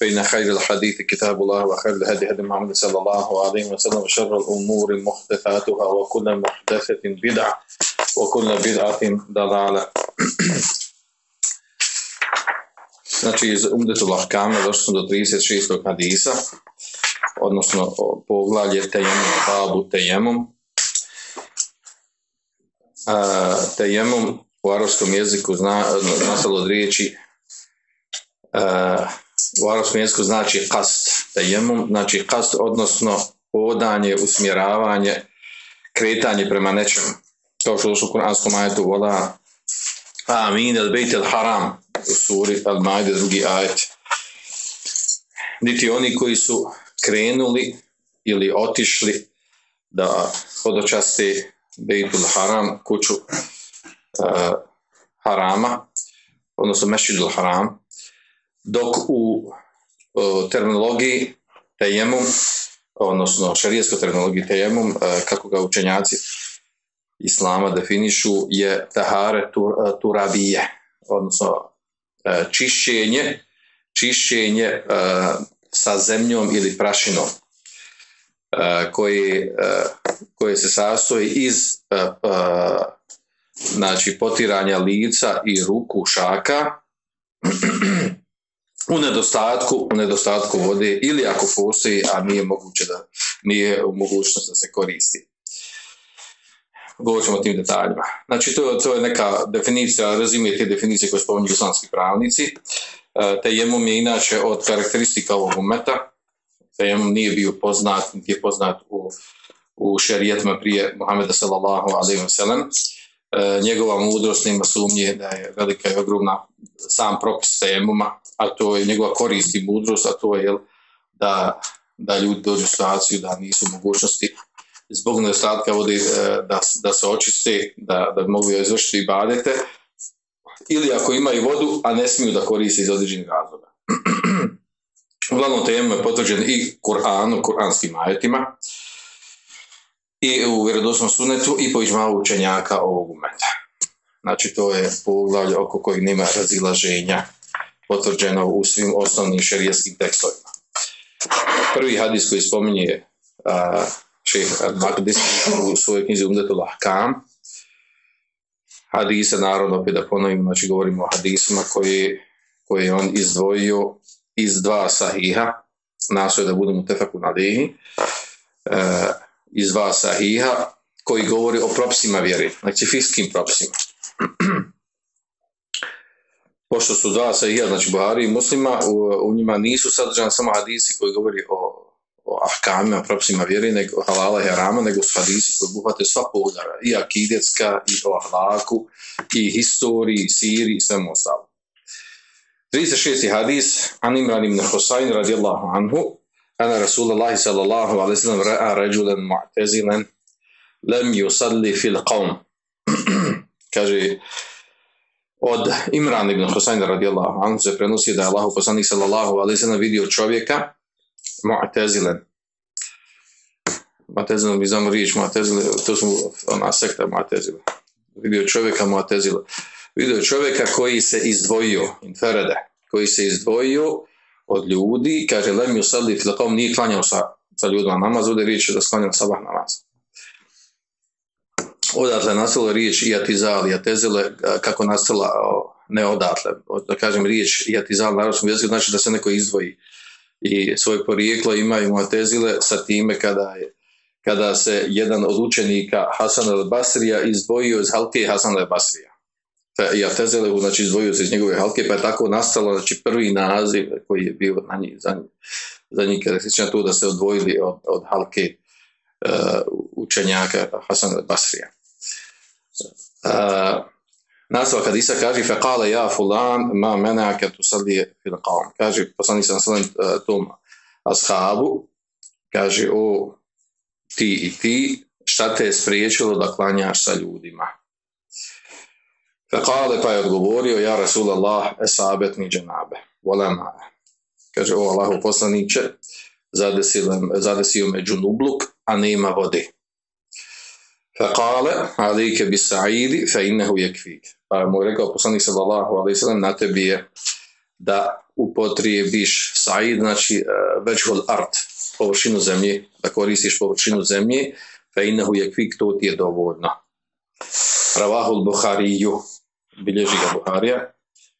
فإن خير الحديث كتاب الله وخير الهدي هدي محمد صلى الله عليه وسلم وشر الأمور محدثاتها وكل محدثة بدعة وكل بدعة ضلالة Znači, iz Umdetul Ahkama došli smo do 36. hadisa, odnosno poglavlje Tejemum, babu Tejemum. A, tejemum u arabskom jeziku zna, nastalo od riječi u arabskom jeziku znači kast. Tejemum znači kast, odnosno podanje, usmjeravanje, kretanje prema nečemu. Kao što došlo u kuranskom ajetu vola Amin el bejt el haram u suri Al-Majde, drugi ajet. Niti oni koji su krenuli ili otišli da hodočaste Bejtul Haram, kuću uh, Harama, odnosno Mešidul Haram, dok u uh, terminologiji tejemum, odnosno šarijeskoj terminologiji tejemum, uh, kako ga učenjaci islama definišu, je tahare tur, turabije, odnosno čišćenje, čišćenje sa zemljom ili prašinom koje, koje se sastoji iz znači potiranja lica i ruku šaka u nedostatku, u nedostatku vode ili ako postoji, a nije moguće da nije mogućnost da se koristi govorit ćemo o tim detaljima. Znači, to, to je neka definicija, razumije te definicije koje spominju islamski pravnici. Te jemom je inače od karakteristika ovog umeta. Te jemom nije bio poznat, niti je poznat u, u šerijetima prije Muhammeda sallallahu alaihi wa sallam. Njegova mudrost nema sumnje da je velika i ogromna sam propis tejemuma, a to je njegova korist i mudrost, a to je da, da ljudi dođu u situaciju da nisu mogućnosti zbog nedostatka vode da, da se očiste, da, da mogu izvršiti i badete, ili ako imaju vodu, a ne smiju da koriste iz određenih razloga. Uglavnom temu je potvrđen i Kur'anu, kuranskim ajetima, i u vjerodosnom sunetu i po ižmavu učenjaka ovog umeta. Znači to je poglavlje oko kojeg nema razilaženja potvrđeno u svim osnovnim šerijskim tekstovima. Prvi hadis koji spominje a, šeh Al-Maqdis u svojoj knjizi Umdetul Ahkam. Hadise, naravno, opet da ponovim, znači govorimo o hadisima koji, koji je on izdvojio iz dva sahiha, nastoje da budemo tefaku na lihi, e, iz dva sahiha koji govori o propisima vjeri, znači fiskim propisima. Pošto su dva sahiha, znači Buhari i muslima, u, u njima nisu sadržani samo hadisi koji govori o o ahkamima, propisima vjeri, nego halala i harama, nego su hadisi koji obuhvate sva poglavlja, i akidetska, i o ahlaku, i historiji, i siri, i svemu ostalo. 36. hadis, an Imran ibn Husayn radijallahu anhu, ana Rasulullah sallallahu alaihi sallam ra'a rajulan mu'tazilan lam yusalli fil qawm. Kaže, od Imran ibn Husayn radijallahu anhu se prenosi da je Allah poslanik sallallahu alaihi sallam vidio čovjeka Mu'tazilen. Mu'tazilen, mi znamo riječ Mu'tazilen, to su ona sekta Mu'tazilen. Vidio čovjeka Mu'tazilen. Vidio čovjeka koji se izdvojio, inferede, koji se izdvojio od ljudi, kaže, lem ju sadli filakom, nije klanjao sa, sa ljudima namaz, ovdje riječ je da sklanjao sabah namaz. Odatle nastala riječ iatizal, iatezile, kako nastala, ne odatle, da kažem riječ iatizal na arabskom znači da se neko izdvoji i svoje porijeklo imaju Mu'tezile sa time kada je kada se jedan od učenika Hasan al-Basrija izdvojio iz halke Hasan al-Basrija. I Atezele, znači izdvojio se iz njegove halke, pa je tako nastalo znači, prvi naziv koji je bio na njih, za za njih se to da se odvojili od, od halke uh, učenjaka Hasan al-Basrija. Uh, Nastavak hadisa kaže faqala ja fulan ma menaka tusalli fil qawm. Kaže poslanik sam sallam tom ashabu kaže, o ti i ti, šta te je spriječilo da klanjaš sa ljudima? Fekale pa je odgovorio, ja Rasulallah, esabet ni dženabe, volema. Kaže, o Allahu poslaniće, zadesio me džunubluk, a nema vode. Fekale, alike bi sa'idi, fe innehu je kvik. Pa mu je rekao poslanik sallallahu alaihi sallam, na tebi je da upotrijebiš sa'id, znači većhol art, površinu zemlje, da koristiš površinu zemlje, fe innehu je kvik, to ti je dovoljno. Ravahul Buhariju, bilježi ga Buharija,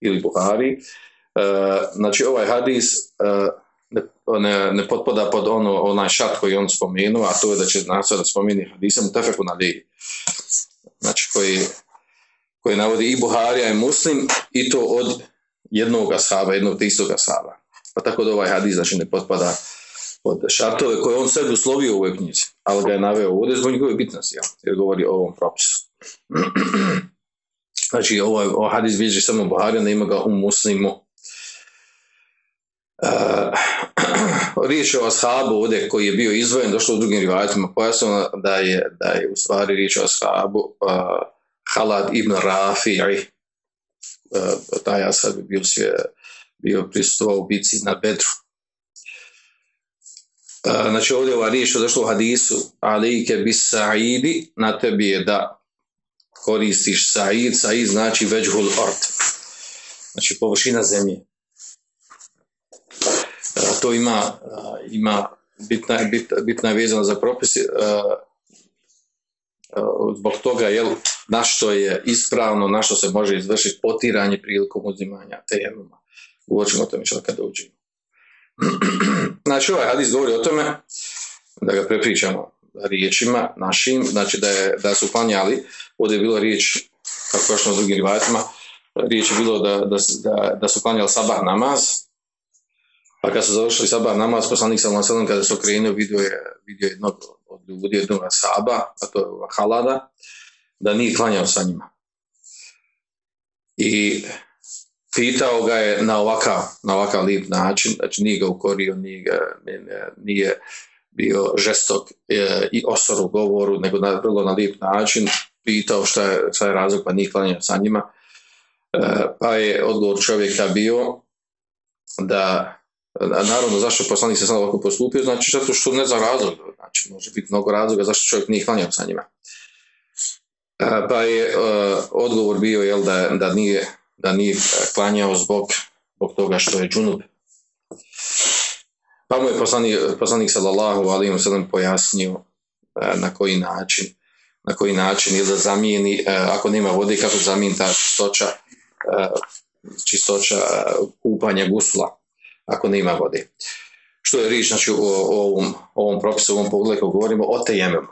ili Buhari. znači ovaj hadis ne, ne, ne potpada pod ono, onaj šat koji on spomenuo, a to je da će nasad da spomeni hadisam tefeku na li. Znači koji, koji navodi i Buharija i Muslim i to od jednog ashaba, jednog istog ashaba. Pa tako da ovaj hadis znači ne potpada pod šartove koje on sebi uslovio u ovoj knjizi, ali ga je naveo ovdje zbog njegove bitnosti, jer govori o ovom propisu. znači ovaj, ovaj hadis bilježi samo Buharija, ne ima ga u muslimu. Uh, riječ o ashabu ovdje koji je bio izvojen, došlo u drugim rivajatima, pojasno da je, da je u stvari riječ o ashabu uh, Halad ibn Rafi'i, uh, taj ashab je bio, bio prisustovao u bici na Bedru. Uh, znači ovdje ova riječ došlo u hadisu alike bis sa'idi, na tebi je da koristiš sa'id, sa'id znači veđhul ort, znači površina zemlje to ima, ima bitna, bitna, je vezana za propisi zbog toga jel, na što je ispravno, na što se može izvršiti potiranje prilikom uzimanja tejemuma. Govorit o tome što kada uđemo. Znači ovaj hadis govori o tome, da ga prepričamo riječima našim, znači da, je, da su klanjali, ovdje je bilo riječ, kako je u drugim rivajatima, riječ je bilo da, da, da, su klanjali sabah namaz, pa kad su završili sabah namaz, poslanik sa Lanselom, kada su krenuo, vidio je, vidio jednog od ljudi, jednog saba, a to je halada, da nije klanjao sa njima. I pitao ga je na ovakav, na ovakav lijep način, znači nije ga ukorio, nije, ga, nije bio žestok e, i osor u govoru, nego na, vrlo na lijep način, pitao šta je, šta je razlog, pa nije klanjao sa njima. E, pa je odgovor čovjeka bio da naravno zašto poslanik se sad ovako postupio, znači zato što ne za razlog, znači može biti mnogo razloga zašto čovjek nije klanjao sa njima. E, pa je e, odgovor bio jel, da, da, nije, da nije klanjao zbog, zbog toga što je džunub. Pa mu je poslanik, poslanik sallallahu alaihi sallam pojasnio e, na koji način na koji način ili da zamijeni, ako nema vode, kako zamijeni ta čistoća, čistoća kupanja gusula ako nema vode. Što je riječ znači, o, ovom, ovom propisu, o ovom pogledu govorimo o tejememu.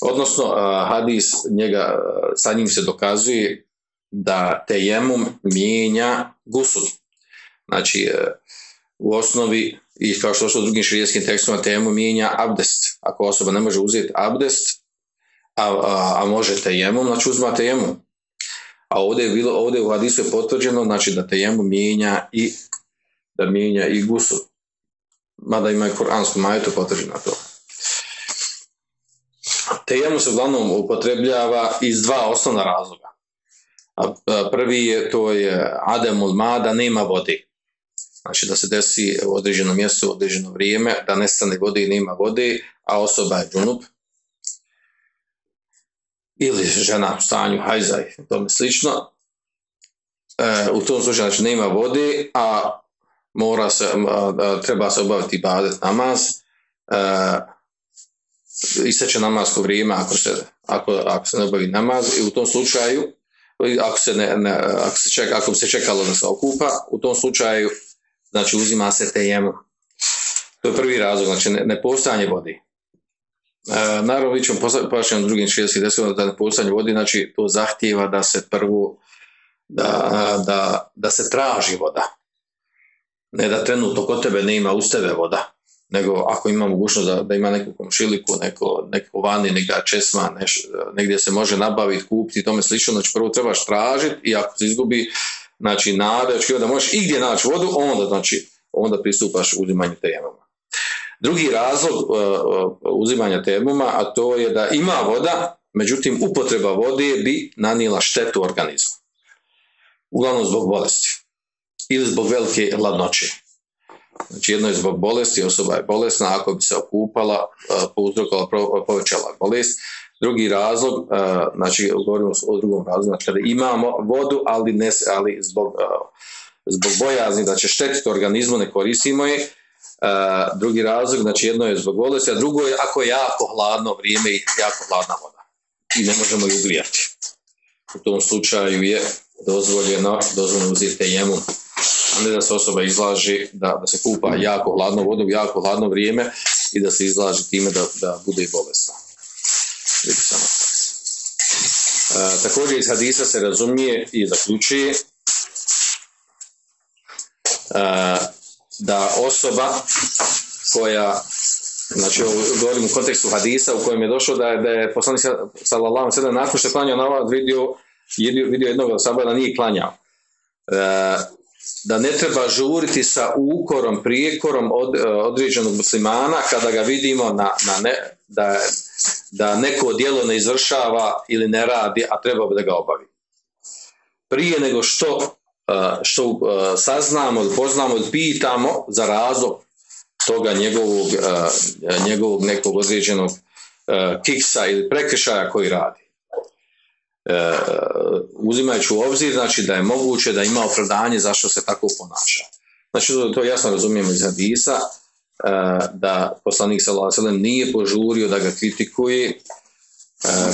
Odnosno, hadis njega, sa njim se dokazuje da tejemum mijenja gusul. Znači, e, u osnovi, i kao što što u drugim širijskim tekstima, tejemum mijenja abdest. Ako osoba ne može uzeti abdest, a, a, a može tejemum, znači uzma tejemum. A ovdje je, bilo, ovdje u hadisu je potvrđeno znači, da tejemum mijenja i da mijenja i gusul. Mada ima i koransku majetu potvrđeno to. Tejemu se uglavnom upotrebljava iz dva osnovna razloga. Prvi je to je ademul ma da nema vode. Znači da se desi u određenom mjestu u određeno vrijeme, da nestane vode i nema vode, a osoba je džunup. Ili žena u stanju hajzaj, tome slično. E, u tom slučaju znači nema vode, a mora se, treba se obaviti badet namaz, e, isteče namasko vrijeme ako se, ako, ako se ne obavi namaz i u tom slučaju ako se, ne, ne, ako se, čeka, ako se čekalo da se okupa, u tom slučaju znači uzima se tejemu. To je prvi razlog, znači ne, nepostojanje vodi. E, naravno, vi ćemo pošljati na drugim švijeskim desima da nepostojanje vodi, znači to zahtijeva da se prvo da, da, da se traži voda ne da trenutno kod tebe ne ima uz tebe voda, nego ako ima mogućnost da, da ima neku komšiliku, neko, neko vani, neka česma, neš, negdje se može nabaviti, kupiti tome slično, znači prvo trebaš tražiti i ako se izgubi znači nada, da možeš i gdje naći vodu, onda znači onda pristupaš uzimanju tejemama. Drugi razlog uh, uh, uzimanja temuma, a to je da ima voda, međutim upotreba vode bi nanijela štetu organizmu. Uglavnom zbog bolesti ili zbog velike hladnoće. Znači jedno je zbog bolesti, osoba je bolesna, ako bi se okupala, pouzrokovala, povećala bolest. Drugi razlog, znači govorimo o drugom razlogu, znači kada imamo vodu, ali, ne, ali zbog, zbog bojazni da će štetiti organizmu, ne koristimo je. Drugi razlog, znači jedno je zbog bolesti, a drugo je ako je jako hladno vrijeme i jako hladna voda. I ne možemo ju ugrijati. U tom slučaju je dozvoljeno, dozvoljeno uzeti jemu a ne da se osoba izlaži, da, da se kupa jako hladno vodu jako hladno vrijeme i da se izlaži time da, da bude bolesna. E, također iz hadisa se razumije i zaključuje da osoba koja znači govorim u kontekstu hadisa u kojem je došlo da je, da je poslanik sallallahu alejhi nakon što je klanjao na vidio, vidio, vidio jednog sabora da nije klanjao. E, da ne treba žuriti sa ukorom, prijekorom od, e, određenog muslimana kada ga vidimo na, na ne, da, da neko djelo ne izvršava ili ne radi, a treba da ga obavi. Prije nego što, što saznamo ili poznamo ili pitamo za razlog toga njegovog, njegovog nekog određenog kiksa ili prekršaja koji radi. E, uzimajući u obzir znači da je moguće da ima opravdanje zašto se tako ponaša. Znači to, jasno razumijemo iz hadisa da poslanik sallallahu nije požurio da ga kritikuje, e,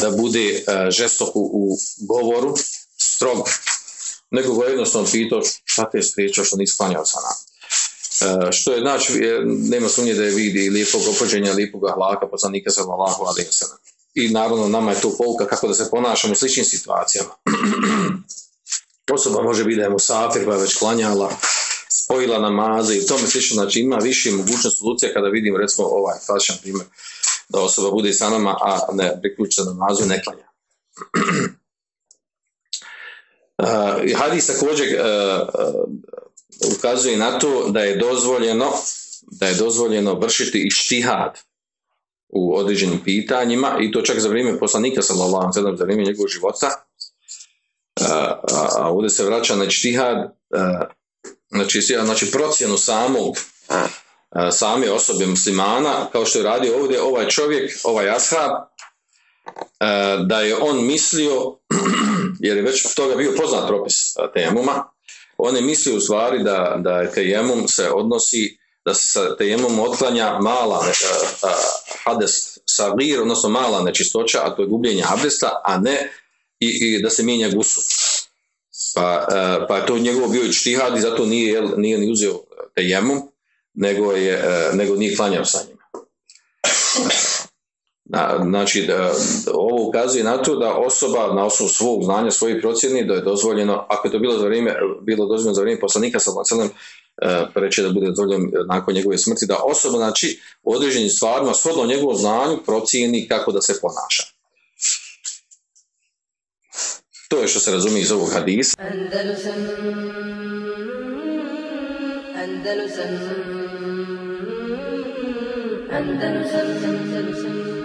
da bude žestok u govoru, strog, nego ga jednostavno pitao šta te je spriječao što nisi klanjao sa nama. Što je znači, nema sumnje da je vidi lijepog opođenja, lijepog hlaka poslanika sallallahu alaihi wa i naravno nama je to pouka kako da se ponašamo u sličnim situacijama. Osoba može biti da je musafir pa je već klanjala, spojila namaze i tome slično, znači ima više mogućnost solucija kada vidim recimo ovaj klasičan primjer da osoba bude sa nama, a ne priključa namazu i ne klanja. Uh, hadis također uh, uh, ukazuje na to da je dozvoljeno da je dozvoljeno vršiti i štihad u određenim pitanjima i to čak za vrijeme poslanika sallallahu alejhi za vrijeme njegovog života. A, ovdje se vraća na čtihad, znači, znači procjenu samog same osobe muslimana, kao što je radio ovdje ovaj čovjek, ovaj ashab, da je on mislio, jer je već toga bio poznat propis temuma, on je mislio u stvari da, da je tejemum se odnosi da se sa tejemom otklanja mala hades sagir, odnosno mala nečistoća, a to je gubljenje abdesta, a ne i, i da se mijenja gusu. Pa, a, pa je to njegovo bio i i zato nije, nije ni uzeo tejemom, nego, je, nego nije klanjao sa njima. Znači, da, ovo ukazuje na to da osoba na osnovu svog znanja, svojih procjeni, da je dozvoljeno, ako je to bilo za vrijeme, bilo dozvoljeno za vrijeme poslanika sa E, reći da bude dozvoljen nakon njegove smrti, da osoba znači, određenim stvarima, shodno njegovom znanju, procijeni kako da se ponaša. To je što se razumije iz ovog hadisa. Andalusam, Andalusam, Andalusam,